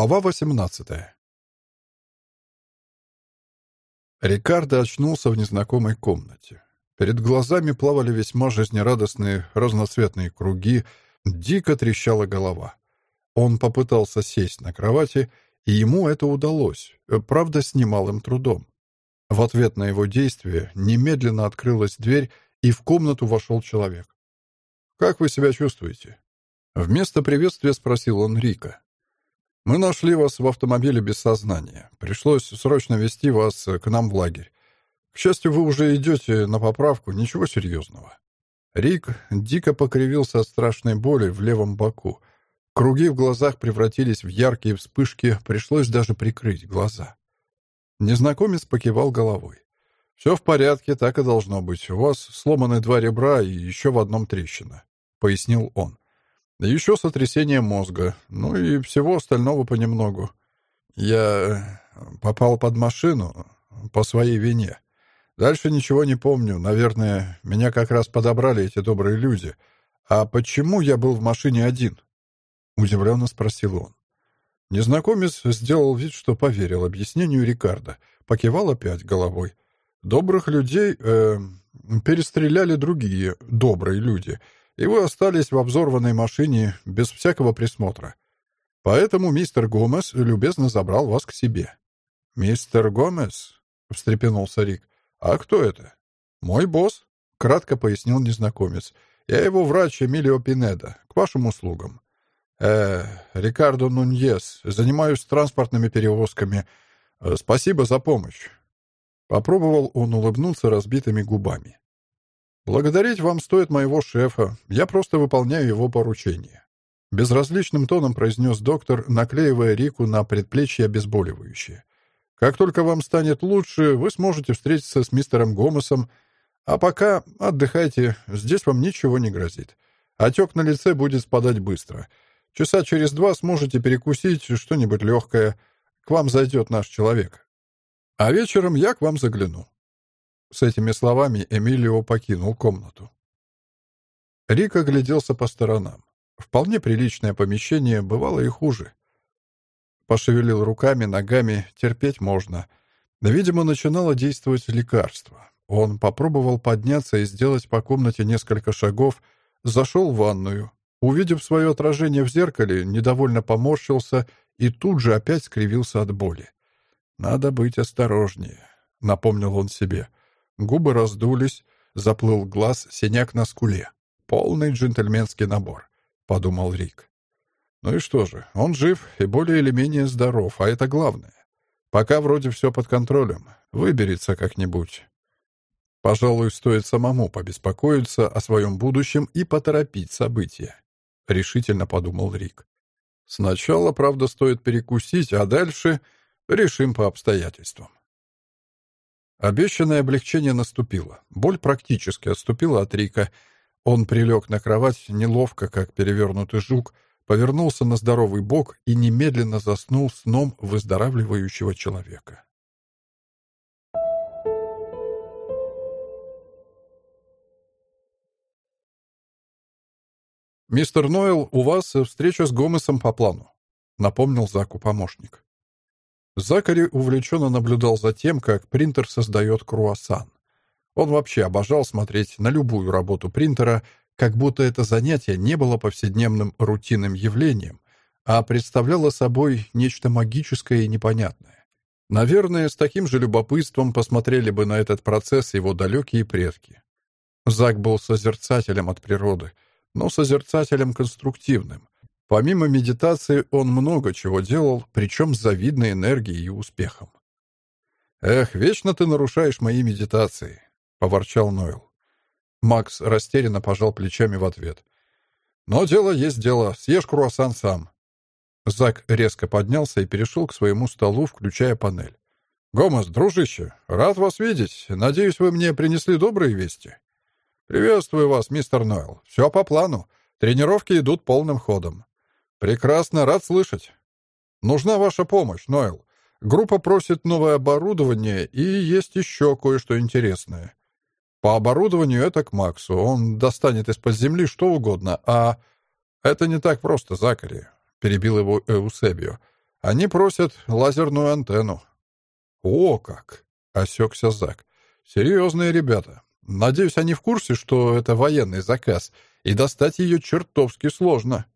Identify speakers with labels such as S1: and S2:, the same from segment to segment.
S1: Глава 18 Рикардо очнулся в незнакомой комнате. Перед глазами плавали весьма жизнерадостные разноцветные круги, дико трещала голова. Он попытался сесть на кровати, и ему это удалось, правда, с немалым трудом. В ответ на его действие немедленно открылась дверь, и в комнату вошел человек. «Как вы себя чувствуете?» Вместо приветствия спросил он Рика. Мы нашли вас в автомобиле без сознания. Пришлось срочно везти вас к нам в лагерь. К счастью, вы уже идете на поправку, ничего серьезного». Рик дико покривился от страшной боли в левом боку. Круги в глазах превратились в яркие вспышки, пришлось даже прикрыть глаза. Незнакомец покивал головой. «Все в порядке, так и должно быть. У вас сломаны два ребра и еще в одном трещина», — пояснил он. Еще сотрясение мозга, ну и всего остального понемногу. Я э, попал под машину по своей вине. Дальше ничего не помню. Наверное, меня как раз подобрали эти добрые люди. А почему я был в машине один? Удивленно спросил он. Незнакомец сделал вид, что поверил объяснению Рикардо. Покивал опять головой. Добрых людей э, перестреляли другие добрые люди — и вы остались в обзорванной машине без всякого присмотра. Поэтому мистер Гомес любезно забрал вас к себе». «Мистер Гомес?» — встрепенулся Рик. «А кто это?» «Мой босс», — кратко пояснил незнакомец. «Я его врач Эмилио Пинеда. К вашим услугам». «Э, Рикардо Нуньес. Занимаюсь транспортными перевозками. Э, спасибо за помощь». Попробовал он улыбнуться разбитыми губами. «Благодарить вам стоит моего шефа. Я просто выполняю его поручение». Безразличным тоном произнес доктор, наклеивая Рику на предплечье обезболивающее. «Как только вам станет лучше, вы сможете встретиться с мистером Гомесом. А пока отдыхайте, здесь вам ничего не грозит. Отек на лице будет спадать быстро. Часа через два сможете перекусить что-нибудь легкое. К вам зайдет наш человек. А вечером я к вам загляну. С этими словами Эмилио покинул комнату. Рик огляделся по сторонам. Вполне приличное помещение, бывало и хуже. Пошевелил руками, ногами, терпеть можно. Но, видимо, начинало действовать лекарство. Он попробовал подняться и сделать по комнате несколько шагов, зашел в ванную. Увидев свое отражение в зеркале, недовольно поморщился и тут же опять скривился от боли. «Надо быть осторожнее», — напомнил он себе. — Губы раздулись, заплыл глаз, синяк на скуле. Полный джентльменский набор, подумал Рик. Ну и что же, он жив и более или менее здоров, а это главное. Пока вроде все под контролем. Выберется как-нибудь. Пожалуй, стоит самому побеспокоиться о своем будущем и поторопить события. Решительно подумал Рик. Сначала, правда, стоит перекусить, а дальше решим по обстоятельствам. Обещанное облегчение наступило. Боль практически отступила от Рика. Он прилег на кровать неловко, как перевернутый жук, повернулся на здоровый бок и немедленно заснул сном выздоравливающего человека. «Мистер Нойл, у вас встреча с Гомесом по плану», — напомнил Заку помощник. Закари увлеченно наблюдал за тем, как принтер создает круассан. Он вообще обожал смотреть на любую работу принтера, как будто это занятие не было повседневным рутинным явлением, а представляло собой нечто магическое и непонятное. Наверное, с таким же любопытством посмотрели бы на этот процесс его далекие предки. Зак был созерцателем от природы, но созерцателем конструктивным, Помимо медитации он много чего делал, причем с завидной энергией и успехом. «Эх, вечно ты нарушаешь мои медитации», — поворчал Нойл. Макс растерянно пожал плечами в ответ. «Но дело есть дело. Съешь круассан сам». Зак резко поднялся и перешел к своему столу, включая панель. «Гомес, дружище, рад вас видеть. Надеюсь, вы мне принесли добрые вести». «Приветствую вас, мистер Нойл. Все по плану. Тренировки идут полным ходом. «Прекрасно, рад слышать. Нужна ваша помощь, Нойл. Группа просит новое оборудование, и есть еще кое-что интересное. По оборудованию это к Максу. Он достанет из-под земли что угодно, а... Это не так просто, Закари», — перебил его Эусебио. Они просят лазерную антенну». «О как!» — осекся Зак. «Серьезные ребята. Надеюсь, они в курсе, что это военный заказ, и достать ее чертовски сложно».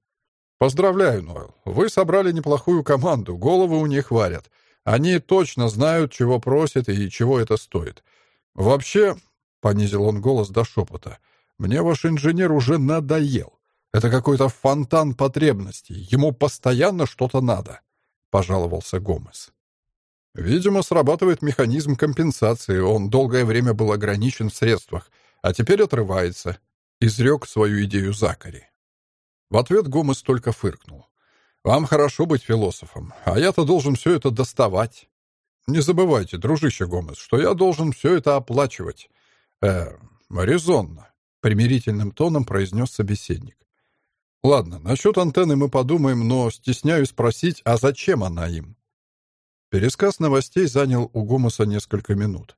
S1: «Поздравляю, Нойл. Вы собрали неплохую команду, головы у них варят. Они точно знают, чего просят и чего это стоит. Вообще, — понизил он голос до шепота, — мне ваш инженер уже надоел. Это какой-то фонтан потребностей. Ему постоянно что-то надо», — пожаловался Гомес. Видимо, срабатывает механизм компенсации. Он долгое время был ограничен в средствах, а теперь отрывается. Изрек свою идею Закари. В ответ Гомес только фыркнул. «Вам хорошо быть философом, а я-то должен все это доставать. Не забывайте, дружище Гомес, что я должен все это оплачивать. Э, резонно», — примирительным тоном произнес собеседник. «Ладно, насчет антенны мы подумаем, но стесняюсь спросить, а зачем она им?» Пересказ новостей занял у Гомоса несколько минут.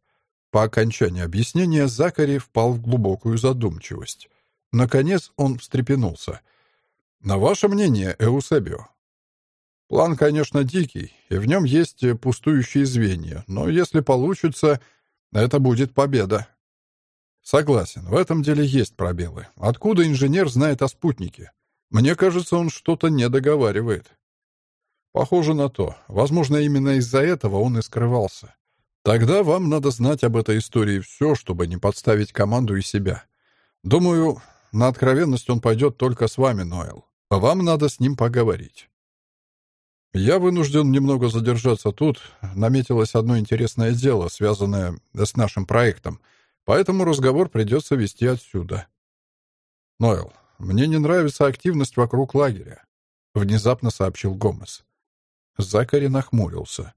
S1: По окончании объяснения Закари впал в глубокую задумчивость. Наконец он встрепенулся. «На ваше мнение, Эусебио?» «План, конечно, дикий, и в нем есть пустующие звенья, но если получится, это будет победа». «Согласен, в этом деле есть пробелы. Откуда инженер знает о спутнике? Мне кажется, он что-то не договаривает. Похоже на то. Возможно, именно из-за этого он и скрывался. Тогда вам надо знать об этой истории все, чтобы не подставить команду и себя. Думаю, на откровенность он пойдет только с вами, Ноэл. Вам надо с ним поговорить. Я вынужден немного задержаться тут. Наметилось одно интересное дело, связанное с нашим проектом. Поэтому разговор придется вести отсюда. Ноэл, мне не нравится активность вокруг лагеря, внезапно сообщил Гомес. Закари нахмурился.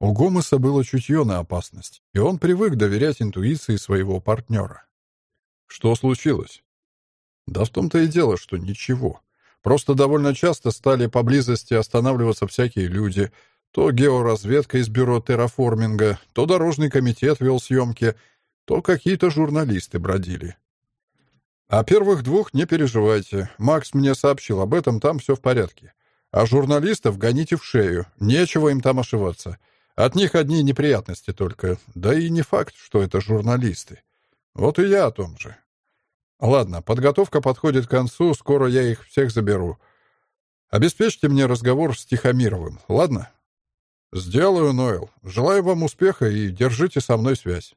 S1: У Гомеса было чутье на опасность, и он привык доверять интуиции своего партнера. Что случилось? Да в том-то и дело, что ничего. Просто довольно часто стали поблизости останавливаться всякие люди. То георазведка из бюро терраформинга, то дорожный комитет вел съемки, то какие-то журналисты бродили. О первых двух не переживайте. Макс мне сообщил об этом, там все в порядке. А журналистов гоните в шею. Нечего им там ошиваться. От них одни неприятности только. Да и не факт, что это журналисты. Вот и я о том же. Ладно, подготовка подходит к концу, скоро я их всех заберу. Обеспечьте мне разговор с Тихомировым, ладно? Сделаю, Нойл. Желаю вам успеха и держите со мной связь.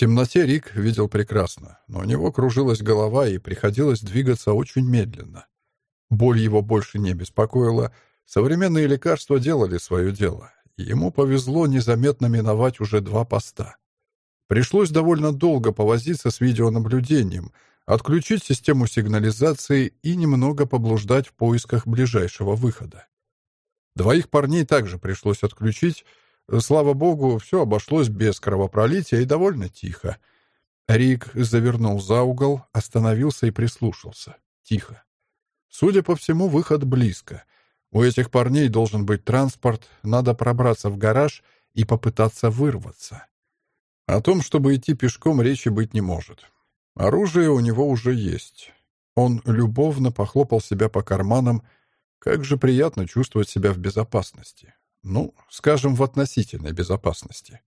S1: темноте Рик видел прекрасно, но у него кружилась голова и приходилось двигаться очень медленно. Боль его больше не беспокоила, современные лекарства делали свое дело, ему повезло незаметно миновать уже два поста. Пришлось довольно долго повозиться с видеонаблюдением, отключить систему сигнализации и немного поблуждать в поисках ближайшего выхода. Двоих парней также пришлось отключить, Слава богу, все обошлось без кровопролития и довольно тихо. Рик завернул за угол, остановился и прислушался. Тихо. Судя по всему, выход близко. У этих парней должен быть транспорт, надо пробраться в гараж и попытаться вырваться. О том, чтобы идти пешком, речи быть не может. Оружие у него уже есть. Он любовно похлопал себя по карманам. Как же приятно чувствовать себя в безопасности. Ну, скажем, в относительной безопасности.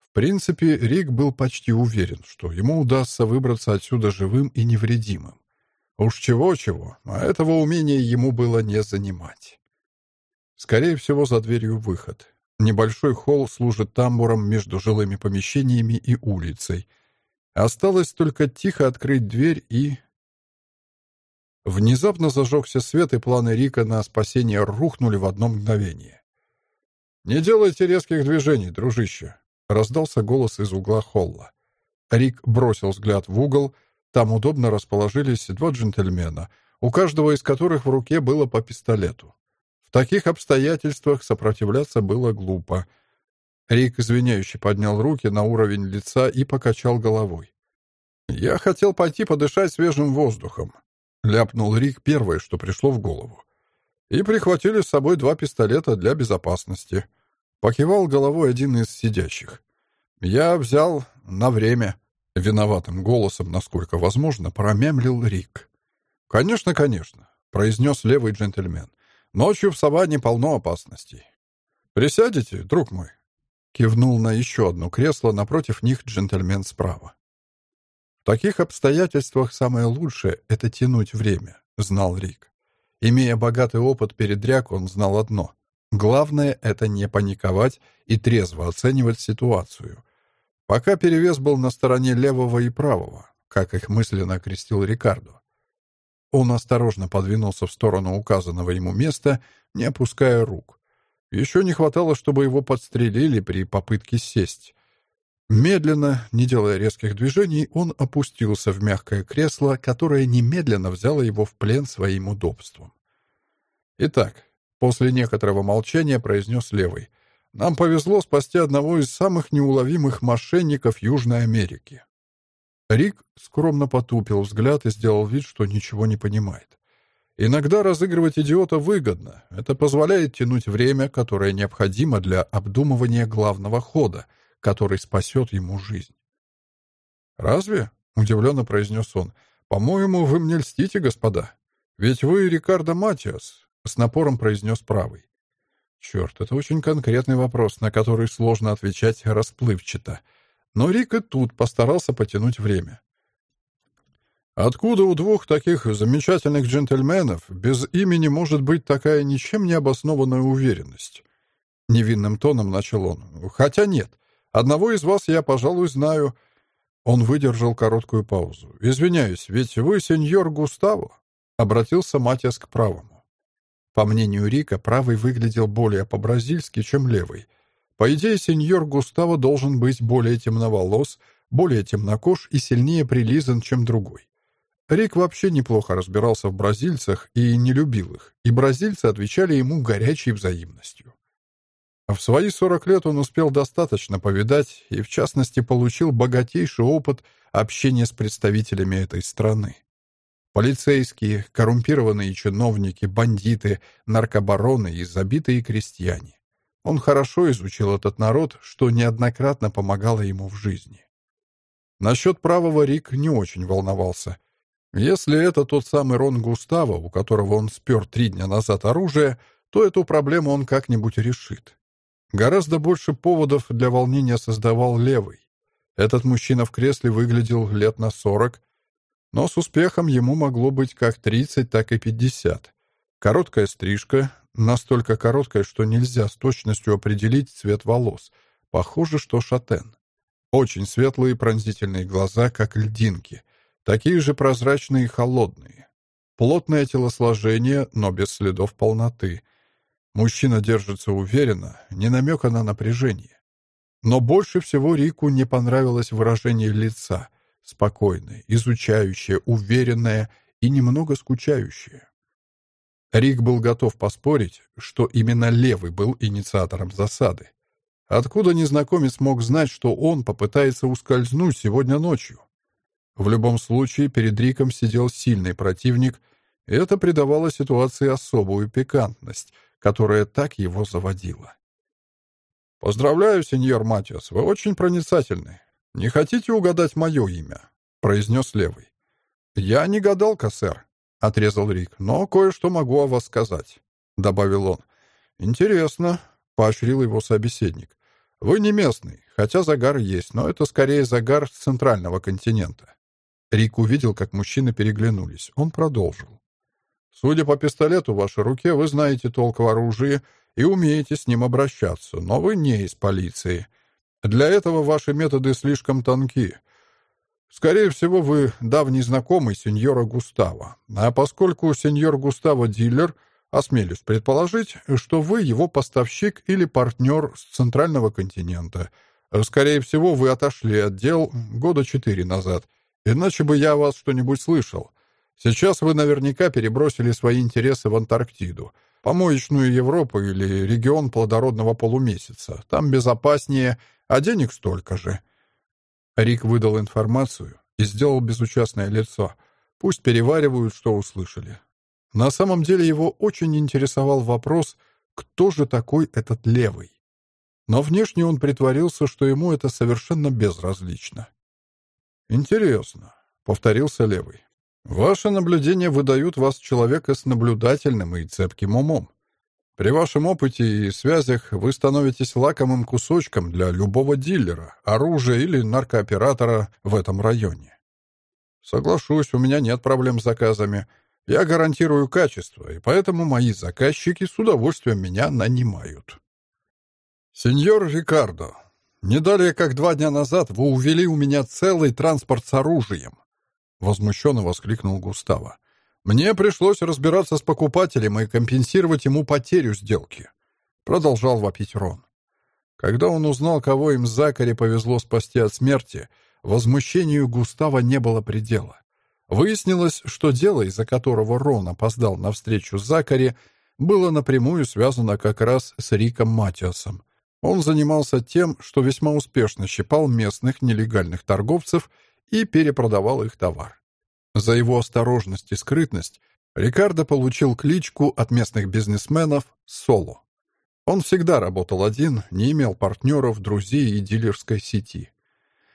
S1: В принципе, Рик был почти уверен, что ему удастся выбраться отсюда живым и невредимым. Уж чего-чего, а этого умения ему было не занимать. Скорее всего, за дверью выход. Небольшой холл служит тамбуром между жилыми помещениями и улицей. Осталось только тихо открыть дверь и... Внезапно зажегся свет, и планы Рика на спасение рухнули в одно мгновение. «Не делайте резких движений, дружище!» — раздался голос из угла холла. Рик бросил взгляд в угол. Там удобно расположились два джентльмена, у каждого из которых в руке было по пистолету. В таких обстоятельствах сопротивляться было глупо. Рик извиняюще поднял руки на уровень лица и покачал головой. «Я хотел пойти подышать свежим воздухом», — ляпнул Рик первое, что пришло в голову. «И прихватили с собой два пистолета для безопасности». Покивал головой один из сидящих. «Я взял на время». Виноватым голосом, насколько возможно, промямлил Рик. «Конечно, конечно», — произнес левый джентльмен. «Ночью в саванне полно опасностей». «Присядете, друг мой?» Кивнул на еще одно кресло, напротив них джентльмен справа. «В таких обстоятельствах самое лучшее — это тянуть время», — знал Рик. Имея богатый опыт передряг, он знал одно. Главное — это не паниковать и трезво оценивать ситуацию. Пока перевес был на стороне левого и правого, как их мысленно окрестил Рикардо. Он осторожно подвинулся в сторону указанного ему места, не опуская рук. Еще не хватало, чтобы его подстрелили при попытке сесть. Медленно, не делая резких движений, он опустился в мягкое кресло, которое немедленно взяло его в плен своим удобством. «Итак», — после некоторого молчания произнес левый, «нам повезло спасти одного из самых неуловимых мошенников Южной Америки». Рик скромно потупил взгляд и сделал вид, что ничего не понимает. Иногда разыгрывать идиота выгодно. Это позволяет тянуть время, которое необходимо для обдумывания главного хода — который спасет ему жизнь. «Разве?» — удивленно произнес он. «По-моему, вы мне льстите, господа. Ведь вы Рикардо Матиас», — с напором произнес правый. Черт, это очень конкретный вопрос, на который сложно отвечать расплывчато. Но Рик и тут постарался потянуть время. Откуда у двух таких замечательных джентльменов без имени может быть такая ничем не обоснованная уверенность? Невинным тоном начал он. Хотя нет. Одного из вас я, пожалуй, знаю». Он выдержал короткую паузу. «Извиняюсь, ведь вы сеньор Густаво?» Обратился Матиас к правому. По мнению Рика, правый выглядел более по-бразильски, чем левый. По идее, сеньор Густаво должен быть более темноволос, более темнокож и сильнее прилизан, чем другой. Рик вообще неплохо разбирался в бразильцах и не любил их, и бразильцы отвечали ему горячей взаимностью. В свои 40 лет он успел достаточно повидать и, в частности, получил богатейший опыт общения с представителями этой страны. Полицейские, коррумпированные чиновники, бандиты, наркобароны и забитые крестьяне. Он хорошо изучил этот народ, что неоднократно помогало ему в жизни. Насчет правого Рик не очень волновался. Если это тот самый Рон Густаво, у которого он спер три дня назад оружие, то эту проблему он как-нибудь решит. Гораздо больше поводов для волнения создавал левый. Этот мужчина в кресле выглядел лет на сорок, но с успехом ему могло быть как тридцать, так и пятьдесят. Короткая стрижка, настолько короткая, что нельзя с точностью определить цвет волос. Похоже, что шатен. Очень светлые пронзительные глаза, как льдинки, такие же прозрачные и холодные. Плотное телосложение, но без следов полноты — Мужчина держится уверенно, не намека на напряжение. Но больше всего Рику не понравилось выражение лица, спокойное, изучающее, уверенное и немного скучающее. Рик был готов поспорить, что именно левый был инициатором засады. Откуда незнакомец мог знать, что он попытается ускользнуть сегодня ночью? В любом случае, перед Риком сидел сильный противник, и это придавало ситуации особую пикантность — которая так его заводила. «Поздравляю, сеньор Матиас, вы очень проницательны. Не хотите угадать мое имя?» — произнес левый. «Я не гадалка, сэр», — отрезал Рик, — «но кое-что могу о вас сказать», — добавил он. «Интересно», — поощрил его собеседник. «Вы не местный, хотя загар есть, но это скорее загар с центрального континента». Рик увидел, как мужчины переглянулись. Он продолжил. Судя по пистолету в вашей руке, вы знаете толк в оружии и умеете с ним обращаться, но вы не из полиции. Для этого ваши методы слишком тонки. Скорее всего, вы давний знакомый сеньора Густава. А поскольку сеньор Густаво дилер, осмелюсь предположить, что вы его поставщик или партнер с центрального континента. Скорее всего, вы отошли от дел года четыре назад. Иначе бы я вас что-нибудь слышал. Сейчас вы наверняка перебросили свои интересы в Антарктиду, помоечную Европу или регион плодородного полумесяца. Там безопаснее, а денег столько же». Рик выдал информацию и сделал безучастное лицо. Пусть переваривают, что услышали. На самом деле его очень интересовал вопрос, кто же такой этот левый. Но внешне он притворился, что ему это совершенно безразлично. «Интересно», — повторился левый. «Ваши наблюдения выдают вас человека с наблюдательным и цепким умом. При вашем опыте и связях вы становитесь лакомым кусочком для любого дилера, оружия или наркооператора в этом районе. Соглашусь, у меня нет проблем с заказами. Я гарантирую качество, и поэтому мои заказчики с удовольствием меня нанимают. Сеньор Рикардо, не далее как два дня назад вы увели у меня целый транспорт с оружием. Возмущенно воскликнул Густаво. Мне пришлось разбираться с покупателем и компенсировать ему потерю сделки. Продолжал вопить Рон. Когда он узнал, кого им Закари повезло спасти от смерти, возмущению Густава не было предела. Выяснилось, что дело, из-за которого Рон опоздал на встречу с Закари, было напрямую связано как раз с Риком Матиасом, он занимался тем, что весьма успешно щипал местных нелегальных торговцев и перепродавал их товар. За его осторожность и скрытность Рикардо получил кличку от местных бизнесменов «Соло». Он всегда работал один, не имел партнеров, друзей и дилерской сети.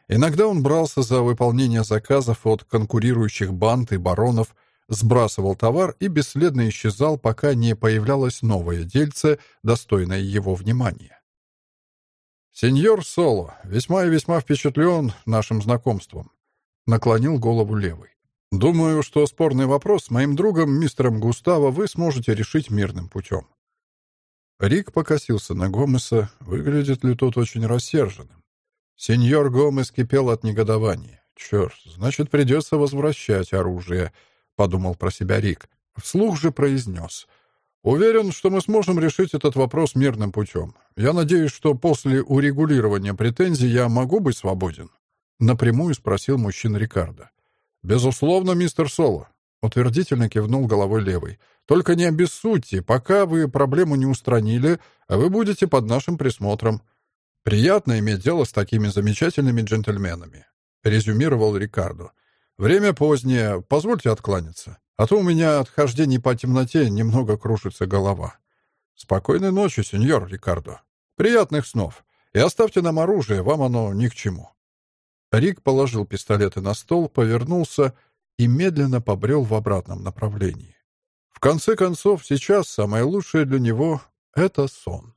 S1: Иногда он брался за выполнение заказов от конкурирующих банд и баронов, сбрасывал товар и бесследно исчезал, пока не появлялось новое дельце, достойное его внимания. «Сеньор Соло весьма и весьма впечатлен нашим знакомством», — наклонил голову левый. «Думаю, что спорный вопрос с моим другом, мистером Густаво, вы сможете решить мирным путем». Рик покосился на Гомеса, выглядит ли тот очень рассерженным. Сеньор Гомес кипел от негодования. «Черт, значит, придется возвращать оружие», — подумал про себя Рик. Вслух же произнес — Уверен, что мы сможем решить этот вопрос мирным путем. Я надеюсь, что после урегулирования претензий я могу быть свободен?» Напрямую спросил мужчина Рикардо. «Безусловно, мистер Соло», — утвердительно кивнул головой левый. «Только не обессудьте, пока вы проблему не устранили, а вы будете под нашим присмотром. Приятно иметь дело с такими замечательными джентльменами», — резюмировал Рикардо. «Время позднее, позвольте откланяться». А то у меня от хождений по темноте немного кружится голова. Спокойной ночи, сеньор Рикардо. Приятных снов. И оставьте нам оружие, вам оно ни к чему». Рик положил пистолеты на стол, повернулся и медленно побрел в обратном направлении. В конце концов, сейчас самое лучшее для него — это сон.